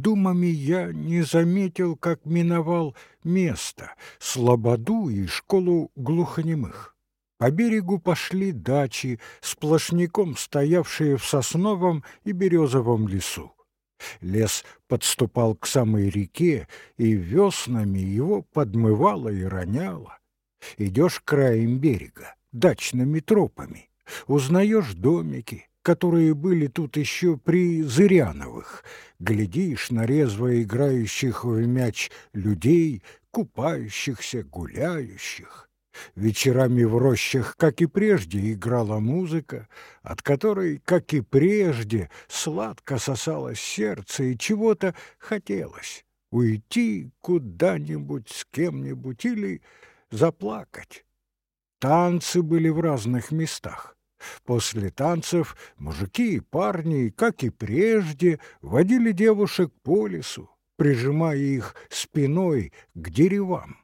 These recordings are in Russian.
думами я не заметил, как миновал место, слободу и школу глухонемых. По берегу пошли дачи, сплошняком стоявшие в сосновом и березовом лесу. Лес подступал к самой реке, и веснами его подмывало и роняло. Идешь краем берега, дачными тропами, узнаешь домики, которые были тут еще при Зыряновых, глядишь на резво играющих в мяч людей, купающихся, гуляющих. Вечерами в рощах, как и прежде, играла музыка, от которой, как и прежде, сладко сосалось сердце и чего-то хотелось — уйти куда-нибудь с кем-нибудь или заплакать. Танцы были в разных местах. После танцев мужики и парни, как и прежде, водили девушек по лесу, прижимая их спиной к деревам.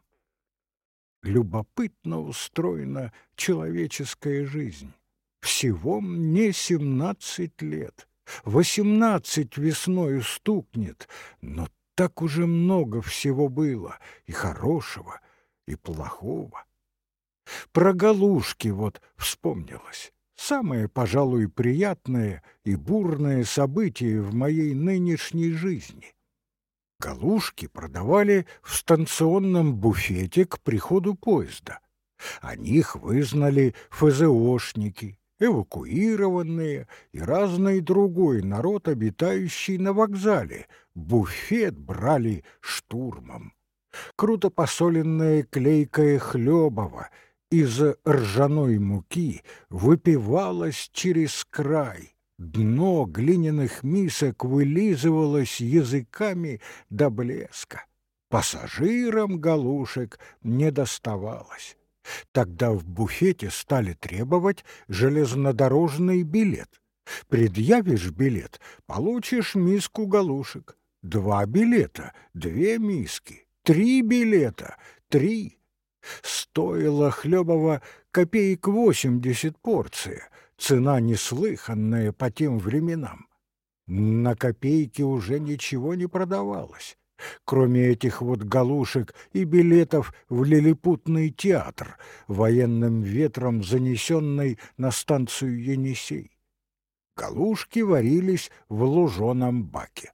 Любопытно устроена человеческая жизнь. Всего мне семнадцать лет, восемнадцать весною стукнет, но так уже много всего было, и хорошего, и плохого. Про галушки вот вспомнилось. Самое, пожалуй, приятное и бурное событие в моей нынешней жизни. Галушки продавали в станционном буфете к приходу поезда. О них вызнали ФЗОшники, эвакуированные и разный другой народ, обитающий на вокзале. Буфет брали штурмом. Круто посоленное клейкое хлебово из ржаной муки выпивалось через край. Дно глиняных мисок вылизывалось языками до блеска. Пассажирам галушек не доставалось. Тогда в буфете стали требовать железнодорожный билет. Предъявишь билет, получишь миску галушек. Два билета — две миски. Три билета — три. Стоило Хлебова копеек восемьдесят порция, цена неслыханная по тем временам. На копейки уже ничего не продавалось, кроме этих вот галушек и билетов в лилипутный театр, военным ветром занесенный на станцию Енисей. Галушки варились в луженом баке.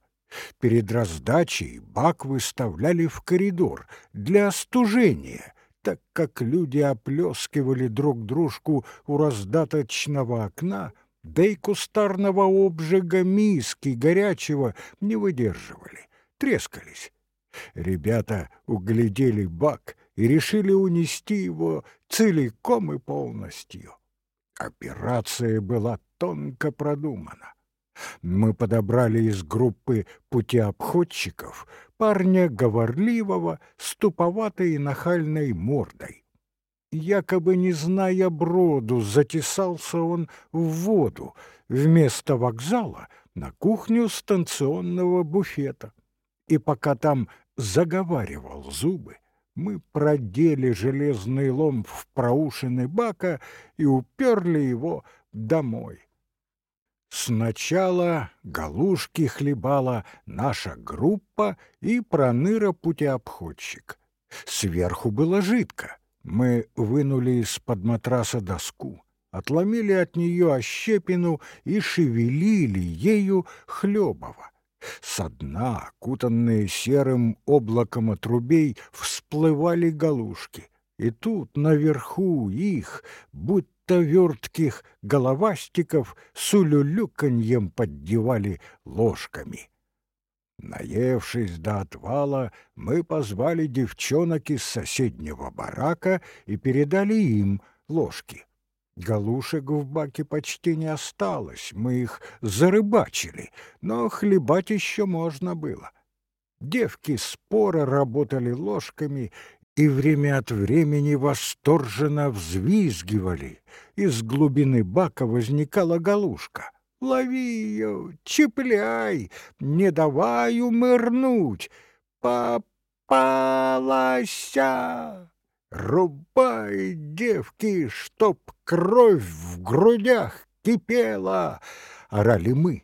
Перед раздачей бак выставляли в коридор для остужения, так как люди оплескивали друг дружку у раздаточного окна, да и кустарного обжига миски горячего не выдерживали, трескались. Ребята углядели бак и решили унести его целиком и полностью. Операция была тонко продумана мы подобрали из группы путеобходчиков парня говорливого, с туповатой и нахальной мордой. Якобы не зная броду, затесался он в воду вместо вокзала на кухню станционного буфета. И пока там заговаривал зубы, мы продели железный лом в проушины бака и уперли его домой. Сначала галушки хлебала наша группа и проныра-путеобходчик. Сверху было жидко. Мы вынули из-под матраса доску, отломили от нее ощепину и шевелили ею хлебово. Со дна, окутанные серым облаком отрубей, всплывали галушки, и тут наверху их, будто будто вертких головастиков с улюлюканьем поддевали ложками. Наевшись до отвала, мы позвали девчонок из соседнего барака и передали им ложки. Галушек в баке почти не осталось, мы их зарыбачили, но хлебать еще можно было. Девки споро работали ложками и время от времени восторженно взвизгивали. Из глубины бака возникала галушка. «Лови ее, чепляй, не давай умырнуть! Попалася!» «Рубай, девки, чтоб кровь в грудях кипела!» — орали мы.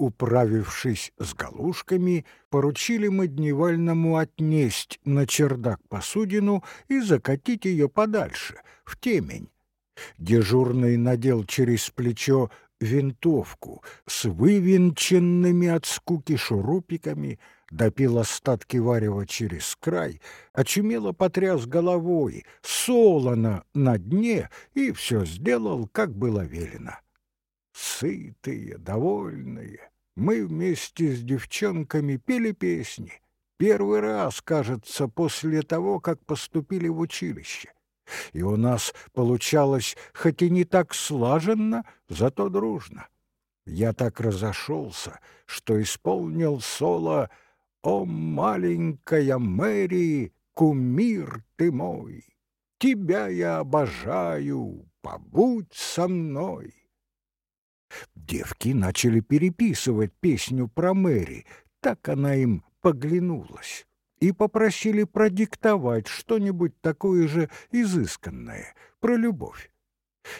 Управившись с галушками, поручили мы дневальному отнесть на чердак посудину и закатить ее подальше, в темень. Дежурный надел через плечо винтовку с вывинченными от скуки шурупиками, допил остатки варева через край, очумело потряс головой, солоно на дне и все сделал, как было велено. Сытые, довольные, мы вместе с девчонками пели песни. Первый раз, кажется, после того, как поступили в училище. И у нас получалось, хоть и не так слаженно, зато дружно. Я так разошелся, что исполнил соло «О, маленькая Мэри, кумир ты мой! Тебя я обожаю, побудь со мной!» Девки начали переписывать песню про Мэри, так она им поглянулась, и попросили продиктовать что-нибудь такое же изысканное, про любовь.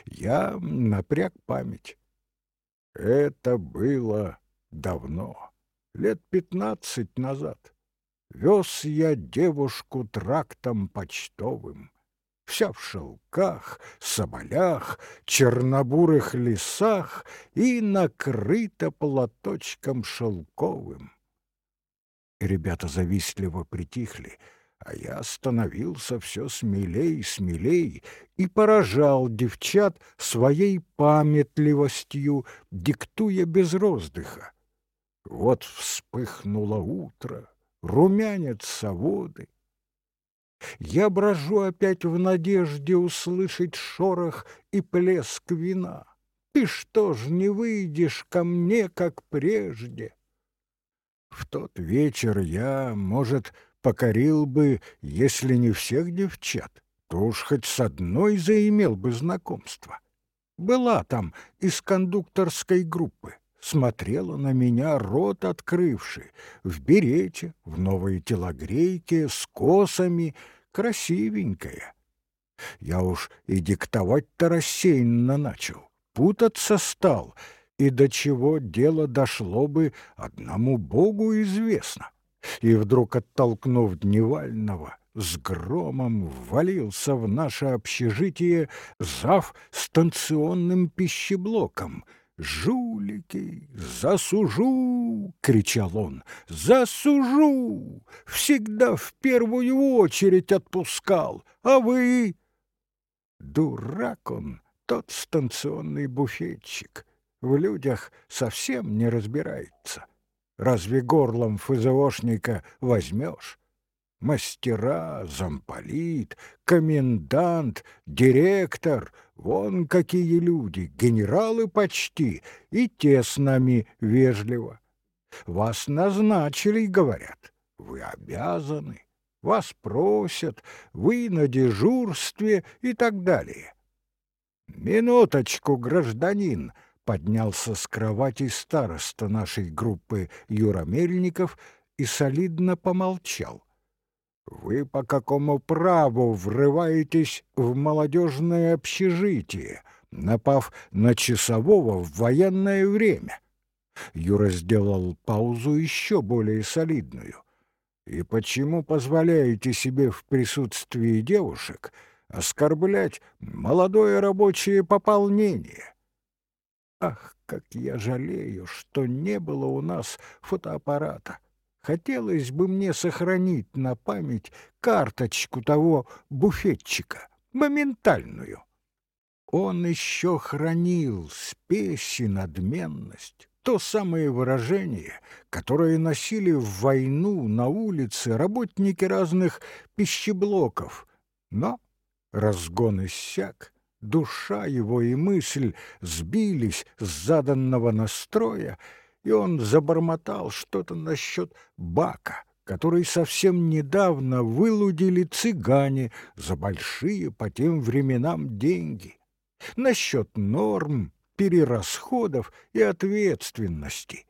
Я напряг память. Это было давно, лет пятнадцать назад. Вез я девушку трактом почтовым вся в шелках, соболях, чернобурых лесах и накрыта платочком шелковым. Ребята завистливо притихли, а я становился все смелей и смелей и поражал девчат своей памятливостью, диктуя без роздыха. Вот вспыхнуло утро, румянец соводы, я брожу опять в надежде услышать шорох и плеск вина. Ты что ж не выйдешь ко мне, как прежде? В тот вечер я, может, покорил бы, если не всех девчат, то уж хоть с одной заимел бы знакомство. Была там из кондукторской группы смотрела на меня, рот открывший, в берете, в новой телогрейке, с косами, красивенькая. Я уж и диктовать-то рассеянно начал, путаться стал, и до чего дело дошло бы, одному Богу известно. И вдруг, оттолкнув Дневального, с громом ввалился в наше общежитие зав станционным пищеблоком — «Жулики! Засужу!» — кричал он. «Засужу! Всегда в первую очередь отпускал, а вы...» Дурак он, тот станционный буфетчик. В людях совсем не разбирается. Разве горлом ФЗОшника возьмешь? Мастера, замполит, комендант, директор — вон какие люди, генералы почти, и те с нами вежливо. Вас назначили, говорят, вы обязаны, вас просят, вы на дежурстве и так далее. «Минуточку, гражданин!» — поднялся с кровати староста нашей группы Юра Мельников и солидно помолчал. Вы по какому праву врываетесь в молодежное общежитие, напав на часового в военное время? Юра сделал паузу еще более солидную. И почему позволяете себе в присутствии девушек оскорблять молодое рабочее пополнение? Ах, как я жалею, что не было у нас фотоаппарата! Хотелось бы мне сохранить на память карточку того буфетчика, моментальную. Он еще хранил спесь и надменность, то самое выражение, которое носили в войну на улице работники разных пищеблоков. Но разгон иссяк, душа его и мысль сбились с заданного настроя, и он забормотал что-то насчет бака, который совсем недавно вылудили цыгане за большие по тем временам деньги, насчет норм, перерасходов и ответственности.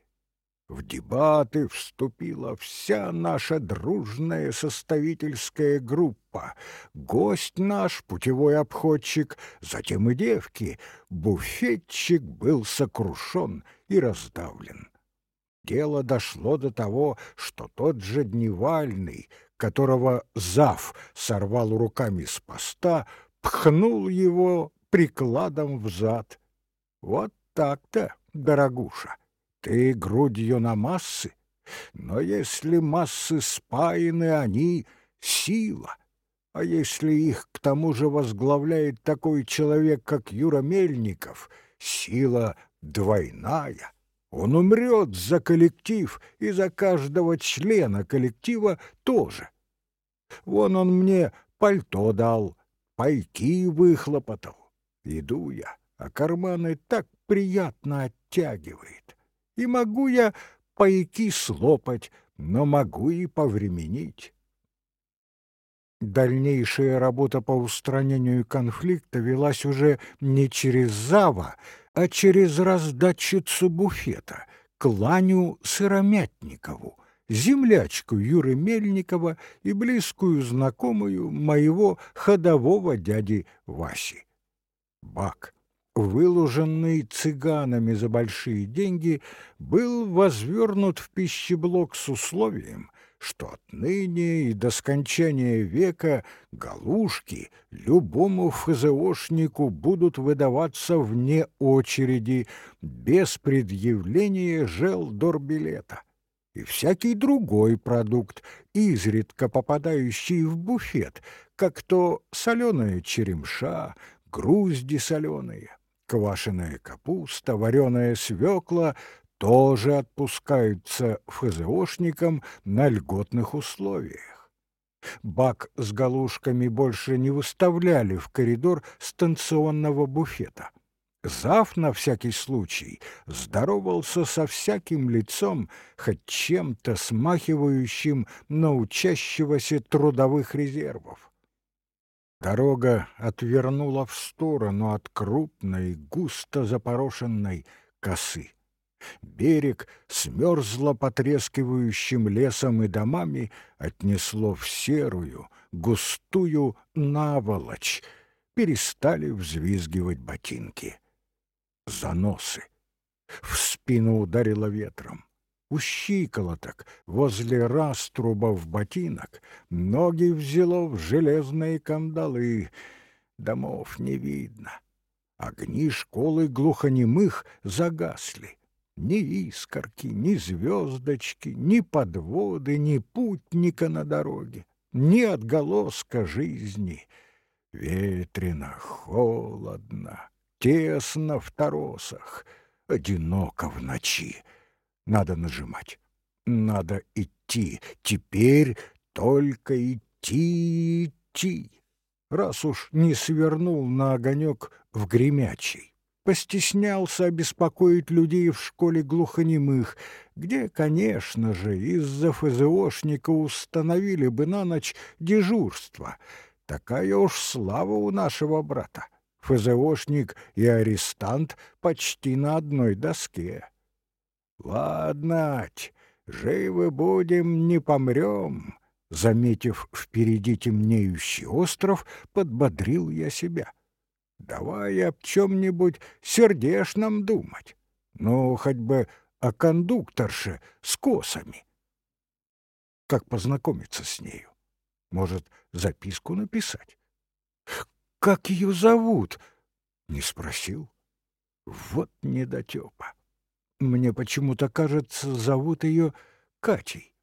В дебаты вступила вся наша дружная составительская группа. Гость наш, путевой обходчик, затем и девки. Буфетчик был сокрушен и раздавлен. Дело дошло до того, что тот же Дневальный, которого Зав сорвал руками с поста, пхнул его прикладом в зад. Вот так-то, дорогуша, ты грудью на массы, но если массы спаяны, они — сила. А если их к тому же возглавляет такой человек, как Юра Мельников, сила двойная — он умрет за коллектив и за каждого члена коллектива тоже. Вон он мне пальто дал, пайки выхлопотал. Иду я, а карманы так приятно оттягивает. И могу я пайки слопать, но могу и повременить. Дальнейшая работа по устранению конфликта велась уже не через Зава, а через раздатчицу буфета, Кланю Сыромятникову, землячку Юры Мельникова и близкую знакомую моего ходового дяди Васи. Бак, выложенный цыганами за большие деньги, был возвернут в пищеблок с условием, что отныне и до скончания века галушки любому ФЗОшнику будут выдаваться вне очереди, без предъявления желдорбилета. И всякий другой продукт, изредка попадающий в буфет, как то соленая черемша, грузди соленые, квашеная капуста, вареная свекла, тоже отпускаются ФЗОшникам на льготных условиях. Бак с галушками больше не выставляли в коридор станционного буфета. Зав на всякий случай здоровался со всяким лицом, хоть чем-то смахивающим на учащегося трудовых резервов. Дорога отвернула в сторону от крупной, густо запорошенной косы. Берег с мерзло потрескивающим лесом и домами отнесло в серую, густую наволочь. Перестали взвизгивать ботинки. Заносы. В спину ударило ветром. У щиколоток, возле раструбов ботинок, ноги взяло в железные кандалы. Домов не видно. Огни школы глухонемых загасли. Ни искорки, ни звездочки, ни подводы, ни путника на дороге, ни отголоска жизни. Ветрено, холодно, тесно в торосах, одиноко в ночи. Надо нажимать, надо идти, теперь только идти, идти. Раз уж не свернул на огонек в гремячий постеснялся обеспокоить людей в школе глухонемых, где, конечно же, из-за ФЗОшника установили бы на ночь дежурство. Такая уж слава у нашего брата. ФЗОшник и арестант почти на одной доске. Ладно, живы будем, не помрем. Заметив впереди темнеющий остров, подбодрил я себя — Давай об чем-нибудь сердешном думать. Ну, хоть бы о кондукторше с косами. Как познакомиться с нею? Может, записку написать? Как ее зовут? Не спросил. Вот недотепа. Мне почему-то кажется, зовут ее Катей.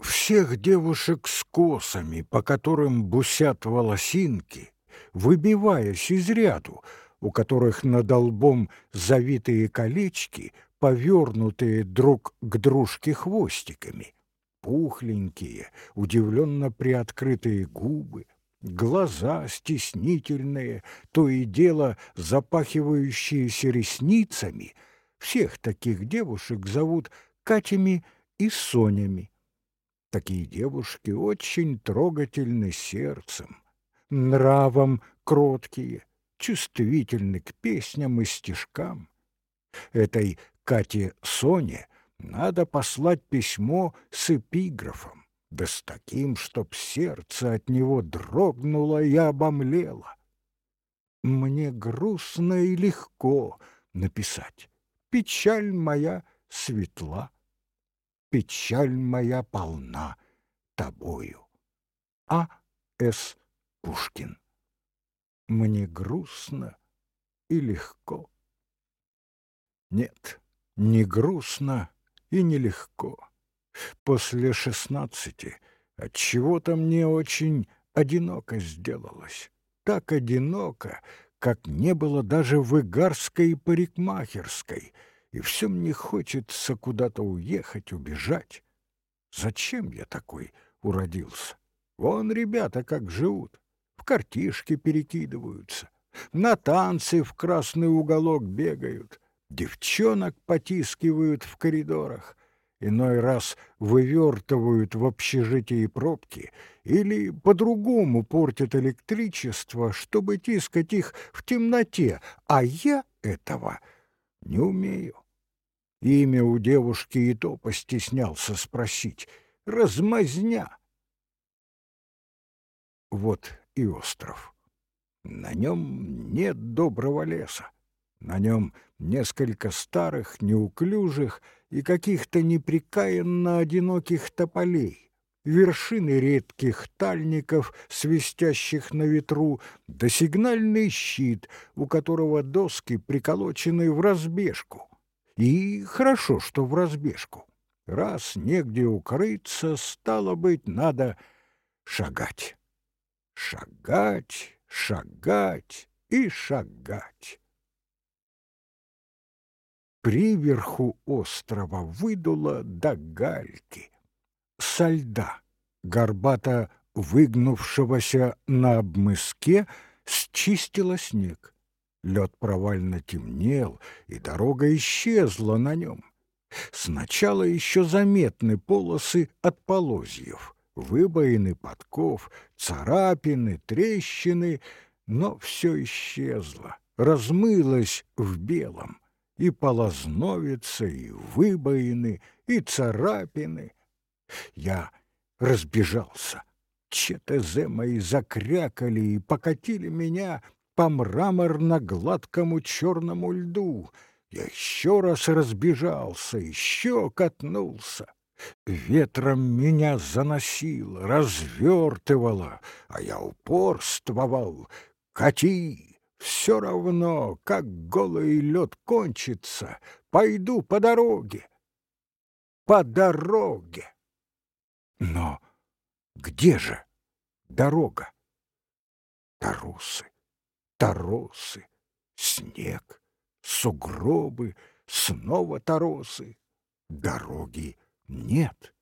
Всех девушек с косами, по которым бусят волосинки, выбиваясь из ряду, у которых над лбом завитые колечки, повернутые друг к дружке хвостиками, пухленькие, удивленно приоткрытые губы, глаза стеснительные, то и дело запахивающиеся ресницами. Всех таких девушек зовут Катями и Сонями. Такие девушки очень трогательны сердцем нравом кроткие, чувствительны к песням и стишкам. Этой Кате Соне надо послать письмо с эпиграфом, да с таким, чтоб сердце от него дрогнуло и обомлело. Мне грустно и легко написать, печаль моя светла. печаль моя полна тобою. А. С. Пушкин. Мне грустно и легко. Нет, не грустно и не легко. После шестнадцати от чего то мне очень одиноко сделалось. Так одиноко, как не было даже в Игарской парикмахерской, и все мне хочется куда-то уехать, убежать. Зачем я такой уродился? Вон ребята как живут, в картишки перекидываются, на танцы в красный уголок бегают, девчонок потискивают в коридорах, иной раз вывертывают в общежитии пробки или по-другому портят электричество, чтобы тискать их в темноте, а я этого не умею. Имя у девушки и то постеснялся спросить. Размазня. Вот и остров. На нем нет доброго леса. На нем несколько старых, неуклюжих и каких-то неприкаянно одиноких тополей, вершины редких тальников, свистящих на ветру, да сигнальный щит, у которого доски приколочены в разбежку. И хорошо, что в разбежку. Раз негде укрыться, стало быть, надо шагать. Шагать, шагать и шагать. Приверху острова выдуло до гальки, со льда, горбато выгнувшегося на обмыске, счистило снег. Лед провально темнел, и дорога исчезла на нем. Сначала еще заметны полосы от полозьев, выбоины подков, царапины, трещины, но все исчезло, размылось в белом и полозновица, и выбоины, и царапины. Я разбежался. ЧТЗ мои закрякали и покатили меня по мраморно-гладкому черному льду. Я еще раз разбежался, еще катнулся. Ветром меня заносило, развертывало, а я упорствовал. «Кати!» Все равно, как голый лед кончится, пойду по дороге. По дороге. Но где же дорога? Тарусы, таросы, снег, сугробы, снова таросы. Дороги нет.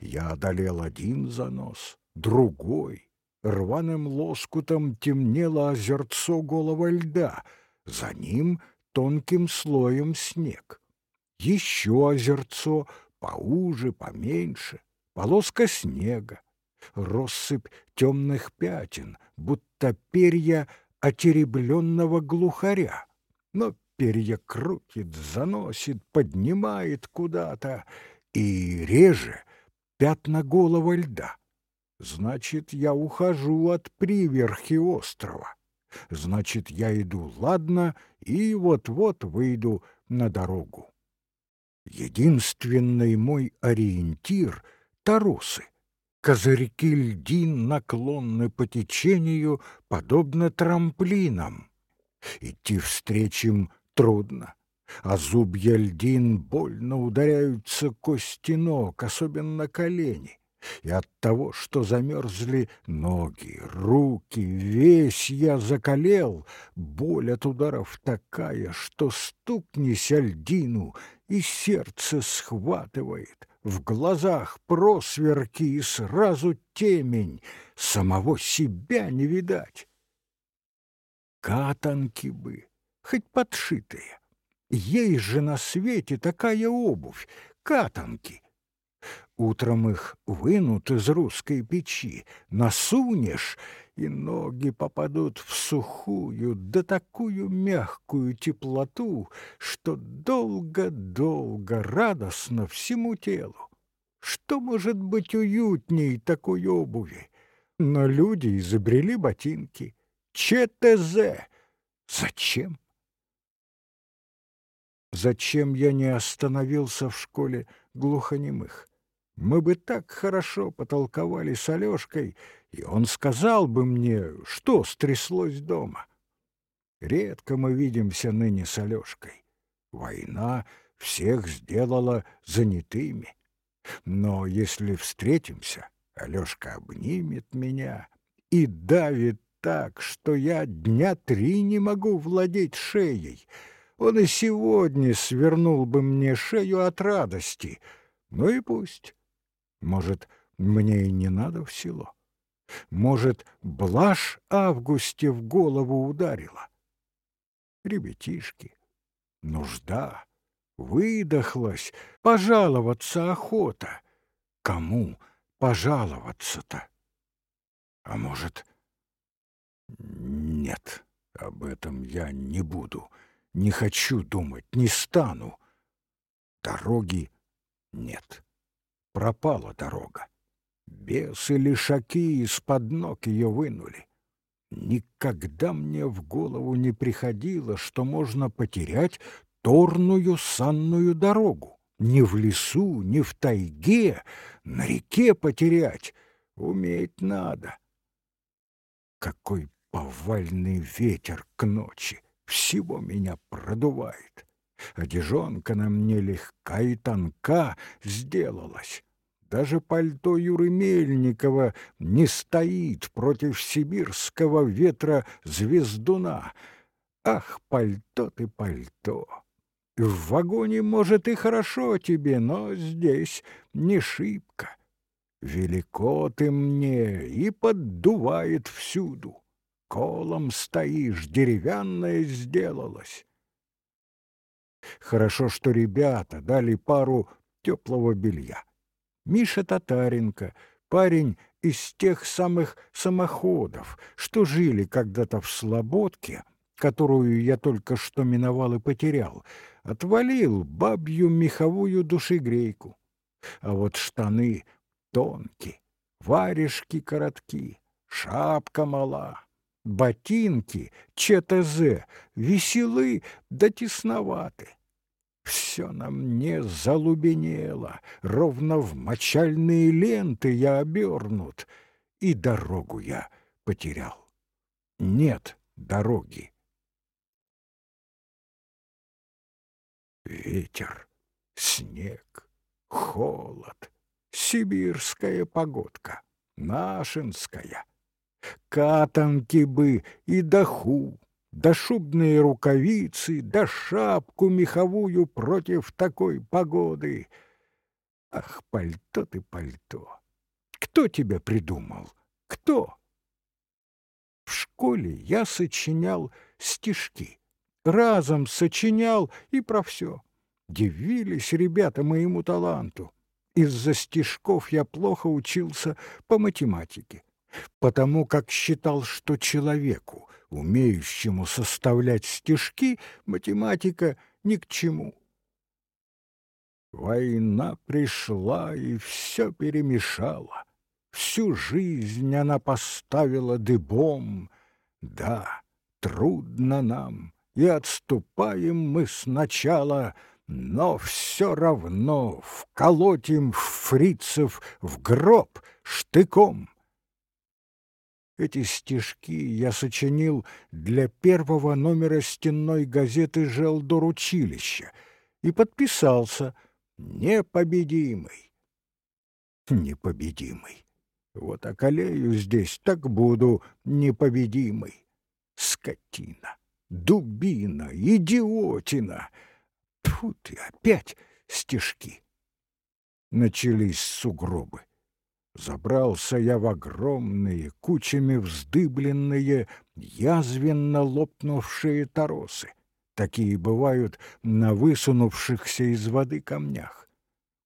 Я одолел один занос, другой — Рваным лоскутом темнело озерцо голого льда, за ним тонким слоем снег. Еще озерцо, поуже, поменьше, полоска снега, россыпь темных пятен, будто перья отеребленного глухаря. Но перья крутит, заносит, поднимает куда-то, и реже пятна голого льда. Значит, я ухожу от приверхи острова. Значит, я иду ладно и вот-вот выйду на дорогу. Единственный мой ориентир — тарусы. Козырьки льдин наклонны по течению, подобно трамплинам. Идти встречим трудно, а зубья льдин больно ударяются кости ног, особенно колени и от того, что замерзли ноги, руки, весь я закалел, боль от ударов такая, что стукнись льдину, и сердце схватывает, в глазах просверки и сразу темень, самого себя не видать. Катанки бы, хоть подшитые, есть же на свете такая обувь, катанки — Утром их вынут из русской печи, насунешь, и ноги попадут в сухую, да такую мягкую теплоту, что долго-долго радостно всему телу. Что может быть уютней такой обуви? Но люди изобрели ботинки. ЧТЗ. Зачем? зачем я не остановился в школе глухонемых. Мы бы так хорошо потолковали с Алёшкой, и он сказал бы мне, что стряслось дома. Редко мы видимся ныне с Алёшкой. Война всех сделала занятыми. Но если встретимся, Алёшка обнимет меня и давит так, что я дня три не могу владеть шеей. Он и сегодня свернул бы мне шею от радости. Ну и пусть. Может, мне и не надо в село. Может, блажь Августе в голову ударила. Ребятишки, нужда, выдохлась, пожаловаться охота. Кому пожаловаться-то? А может, нет, об этом я не буду, не хочу думать, не стану. Дороги нет. Пропала дорога. Бесы лишаки из-под ног ее вынули. Никогда мне в голову не приходило, что можно потерять торную санную дорогу. Ни в лесу, ни в тайге, на реке потерять. Уметь надо. Какой повальный ветер к ночи! Всего меня продувает. Одежонка на мне легка и тонка сделалась. Даже пальто Юры Мельникова не стоит против сибирского ветра звездуна. Ах, пальто ты, пальто! В вагоне, может, и хорошо тебе, но здесь не шибко. Велико ты мне и поддувает всюду. Колом стоишь, деревянное сделалось. Хорошо, что ребята дали пару теплого белья. Миша Татаренко, парень из тех самых самоходов, что жили когда-то в Слободке, которую я только что миновал и потерял, отвалил бабью меховую душегрейку. А вот штаны тонкие, варежки коротки, шапка мала, ботинки ЧТЗ веселы да тесноваты. Все на мне залубенело, ровно в мочальные ленты я обернут, и дорогу я потерял. Нет дороги. Ветер, снег, холод, сибирская погодка, нашинская. Катанки бы и даху, да шубные рукавицы, да шапку меховую против такой погоды. Ах, пальто ты, пальто! Кто тебя придумал? Кто? В школе я сочинял стишки. Разом сочинял и про все. Дивились ребята моему таланту. Из-за стишков я плохо учился по математике, потому как считал, что человеку умеющему составлять стишки, математика ни к чему. Война пришла и все перемешала. Всю жизнь она поставила дыбом. Да, трудно нам, и отступаем мы сначала, но все равно вколотим фрицев в гроб штыком. Эти стишки я сочинил для первого номера стенной газеты «Желдор училища» и подписался «Непобедимый». Непобедимый. Вот околею здесь, так буду непобедимый. Скотина, дубина, идиотина. Тьфу ты, опять стишки. Начались сугробы. Забрался я в огромные, кучами вздыбленные, язвенно лопнувшие торосы. Такие бывают на высунувшихся из воды камнях.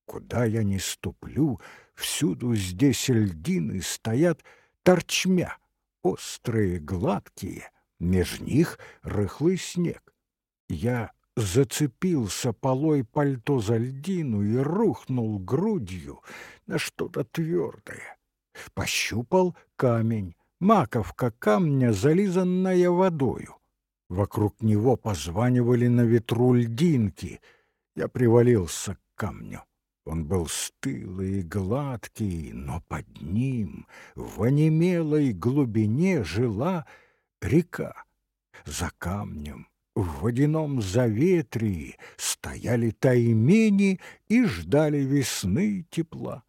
Куда я ни ступлю, всюду здесь льдины стоят торчмя, острые, гладкие, меж них рыхлый снег. Я зацепился полой пальто за льдину и рухнул грудью на что-то твердое. Пощупал камень, маковка камня, зализанная водою. Вокруг него позванивали на ветру льдинки. Я привалился к камню. Он был стылый и гладкий, но под ним в онемелой глубине жила река. За камнем в водяном заветрии стояли таймени и ждали весны тепла.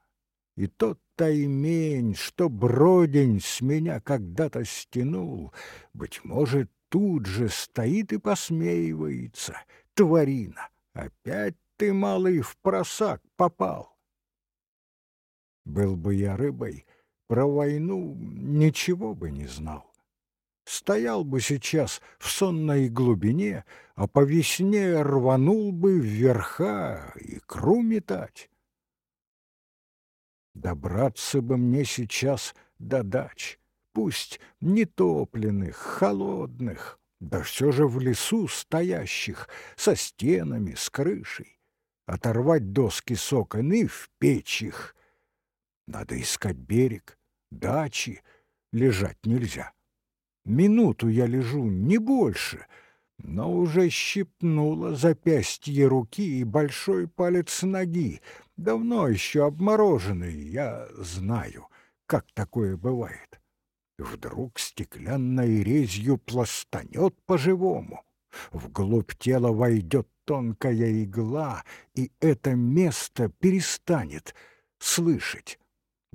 И тот таймень, что бродень с меня когда-то стянул, быть может, тут же стоит и посмеивается. Тварина, опять ты, малый, в просак попал. Был бы я рыбой, про войну ничего бы не знал. Стоял бы сейчас в сонной глубине, а по весне рванул бы вверха икру метать. Добраться бы мне сейчас до дач, пусть нетопленных, холодных, да все же в лесу стоящих, со стенами, с крышей оторвать доски с окон и в печь их. Надо искать берег, дачи, лежать нельзя. Минуту я лежу, не больше, но уже щипнуло запястье руки и большой палец ноги, давно еще обмороженный, я знаю, как такое бывает. Вдруг стеклянной резью пластанет по-живому, вглубь тела войдет тонкая игла, и это место перестанет слышать.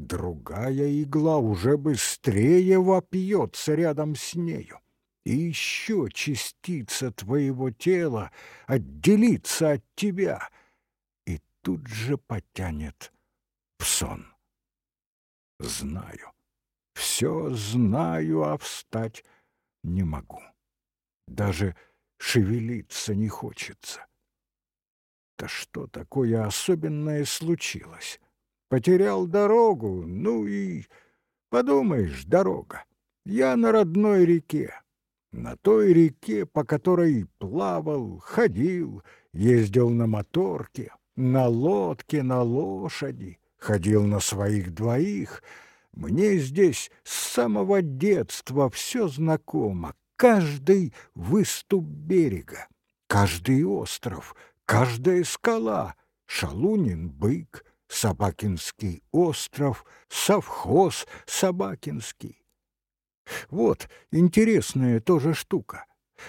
Другая игла уже быстрее вопьется рядом с нею. И еще частица твоего тела отделится от тебя и тут же потянет в сон. Знаю, все знаю, а встать не могу. Даже шевелиться не хочется. Да что такое особенное случилось? Потерял дорогу, ну и... Подумаешь, дорога. Я на родной реке. На той реке, по которой плавал, ходил, ездил на моторке, на лодке, на лошади, ходил на своих двоих. Мне здесь с самого детства все знакомо, каждый выступ берега, каждый остров, каждая скала, Шалунин бык, Собакинский остров, совхоз Собакинский. Вот интересная тоже штука.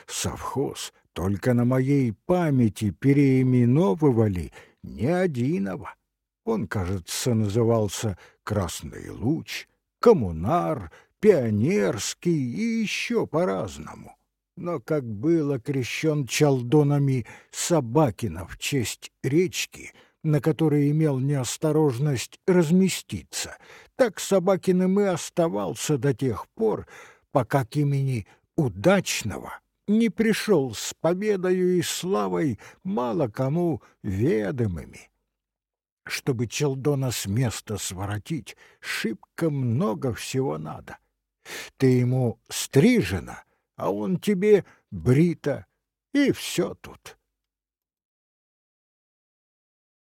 Совхоз только на моей памяти переименовывали не одиного. Он, кажется, назывался «Красный луч», «Коммунар», пионерский и еще по-разному. Но как был окрещен чалдонами Собакина в честь речки, на которой имел неосторожность разместиться, так Собакиным и оставался до тех пор, пока к имени удачного не пришел с победою и славой мало кому ведомыми. Чтобы Челдона с места своротить, шибко много всего надо. Ты ему стрижена, а он тебе брита, и все тут.